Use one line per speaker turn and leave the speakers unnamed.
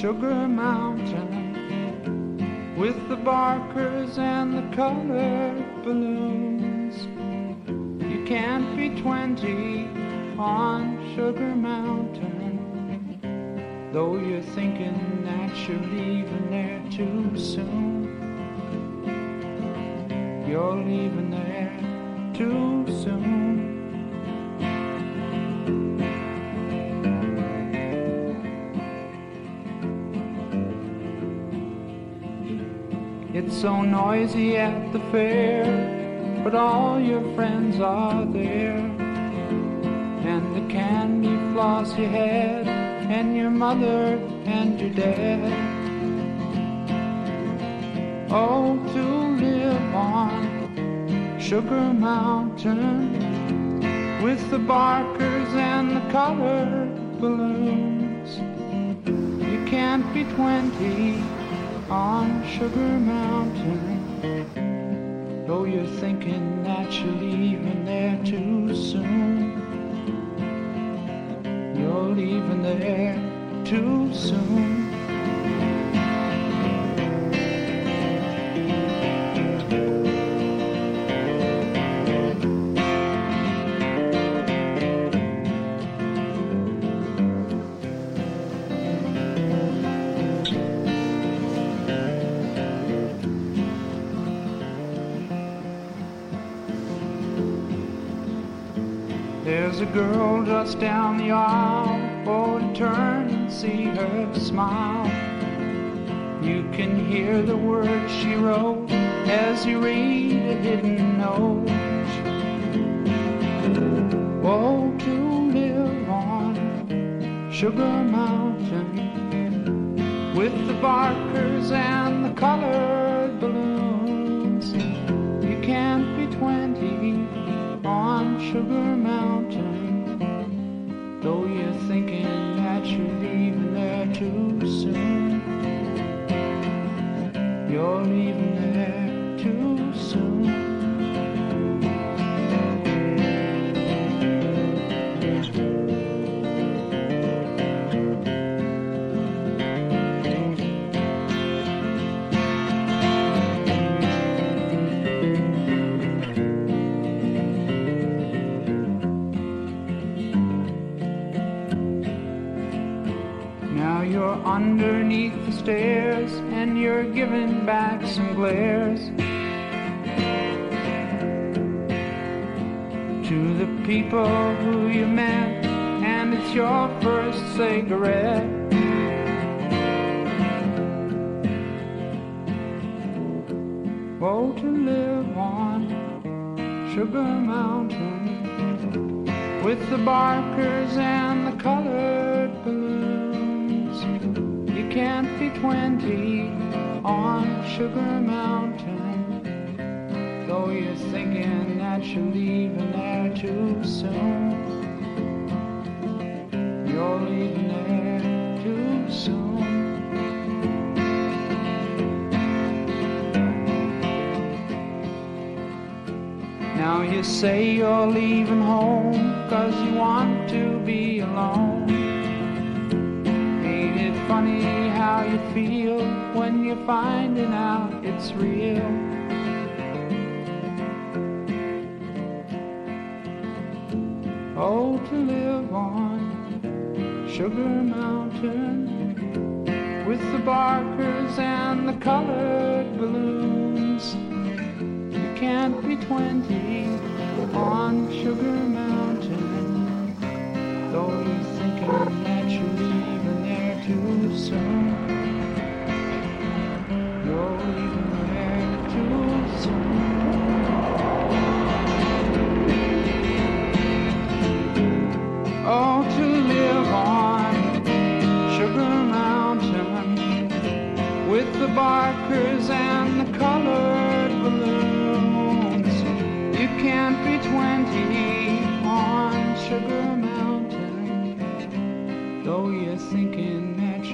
Sugar Mountain with the barkers and the colored balloons. You can't be 20 on Sugar Mountain, though you're thinking that you're leaving there too soon. You're leaving there too soon. It's so noisy at the fair, but all your friends are there. And the candy floss you had, and your mother and your dad. Oh, to live on Sugar Mountain with the barkers and the colored balloons. You can't be twenty on Sugar Mountain. There's a girl just down the aisle. Oh, turn and see her smile. You can hear the words she wrote as you read a hidden note. Oh, to live on Sugar Mountain with the barkers and the colored balloons. You can't be twenty on Sugar Mountain, though you're thinking that you're leaving there too soon. You're leaving you're underneath the stairs and you're giving back some glares to the people who you met, and it's your first cigarette. Oh, to live on Sugar Mountain with the barkers and the. You can't be twenty on Sugar Mountain, though you're thinking that you're leaving there too soon. You're leaving there too soon. Now you say you're leaving home cause you want to be alone. Funny how you feel when you're finding out it's real? Oh, to live on Sugar Mountain with the barkers and the colored balloons. You can't be twenty barkers and the colored balloons. You can't be twenty on Sugar Mountain, though you're thinking that